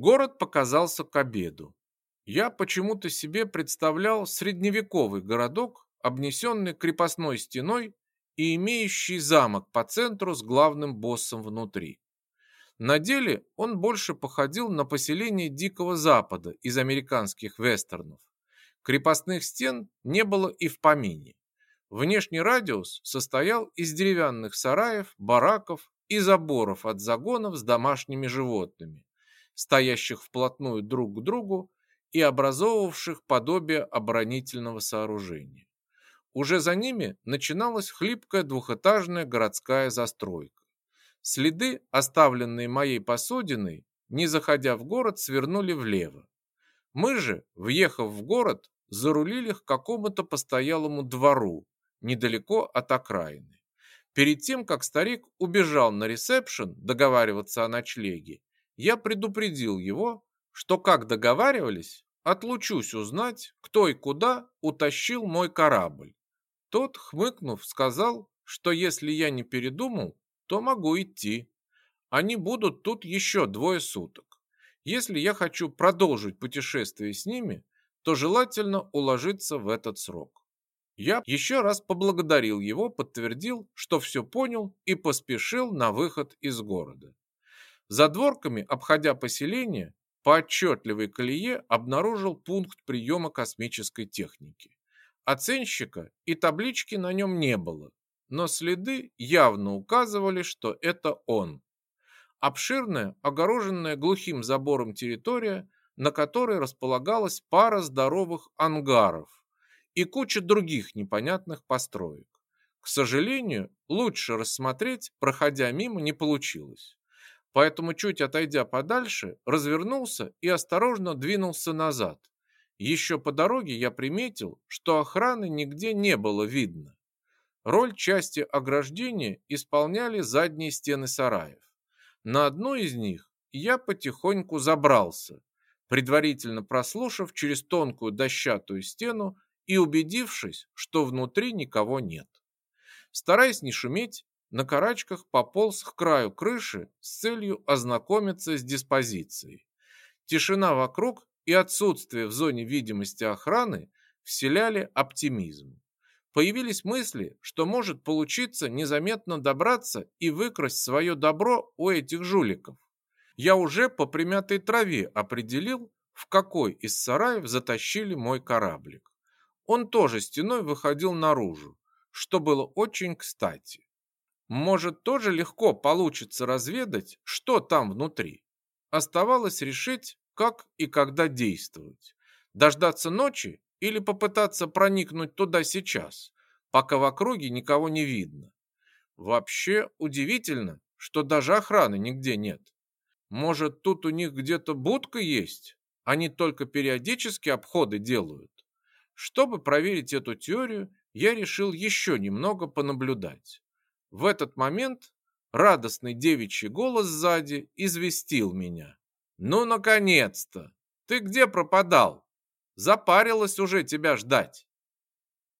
Город показался к обеду. Я почему-то себе представлял средневековый городок, обнесенный крепостной стеной и имеющий замок по центру с главным боссом внутри. На деле он больше походил на поселение Дикого Запада из американских вестернов. Крепостных стен не было и в помине. Внешний радиус состоял из деревянных сараев, бараков и заборов от загонов с домашними животными, стоящих вплотную друг к другу и образовывавших подобие оборонительного сооружения. Уже за ними начиналась хлипкая двухэтажная городская застройка. Следы, оставленные моей посудиной, не заходя в город, свернули влево. Мы же, въехав в город, зарулили к какому-то постоялому двору, недалеко от окраины. Перед тем, как старик убежал на ресепшн договариваться о ночлеге, я предупредил его, что, как договаривались, отлучусь узнать, кто и куда утащил мой корабль. Тот, хмыкнув, сказал, что если я не передумал, то могу идти. Они будут тут еще двое суток. Если я хочу продолжить путешествие с ними, то желательно уложиться в этот срок. Я еще раз поблагодарил его, подтвердил, что все понял и поспешил на выход из города. За дворками, обходя поселение, по отчетливой колее обнаружил пункт приема космической техники. Оценщика и таблички на нем не было, но следы явно указывали, что это он. Обширная, огороженная глухим забором территория, на которой располагалась пара здоровых ангаров и куча других непонятных построек. К сожалению, лучше рассмотреть, проходя мимо, не получилось. Поэтому, чуть отойдя подальше, развернулся и осторожно двинулся назад, еще по дороге я приметил, что охраны нигде не было видно. Роль части ограждения исполняли задние стены сараев. На одну из них я потихоньку забрался, предварительно прослушав через тонкую дощатую стену и убедившись, что внутри никого нет. Стараясь не шуметь, на карачках пополз к краю крыши с целью ознакомиться с диспозицией. Тишина вокруг и отсутствие в зоне видимости охраны вселяли оптимизм. Появились мысли, что может получиться незаметно добраться и выкрасть свое добро у этих жуликов. Я уже по примятой траве определил, в какой из сараев затащили мой кораблик. Он тоже стеной выходил наружу, что было очень кстати. Может, тоже легко получится разведать, что там внутри. Оставалось решить, как и когда действовать. Дождаться ночи или попытаться проникнуть туда сейчас, пока в округе никого не видно. Вообще удивительно, что даже охраны нигде нет. Может, тут у них где-то будка есть? Они только периодически обходы делают. Чтобы проверить эту теорию, я решил еще немного понаблюдать. В этот момент радостный девичий голос сзади известил меня. «Ну, наконец-то! Ты где пропадал? Запарилась уже тебя ждать!»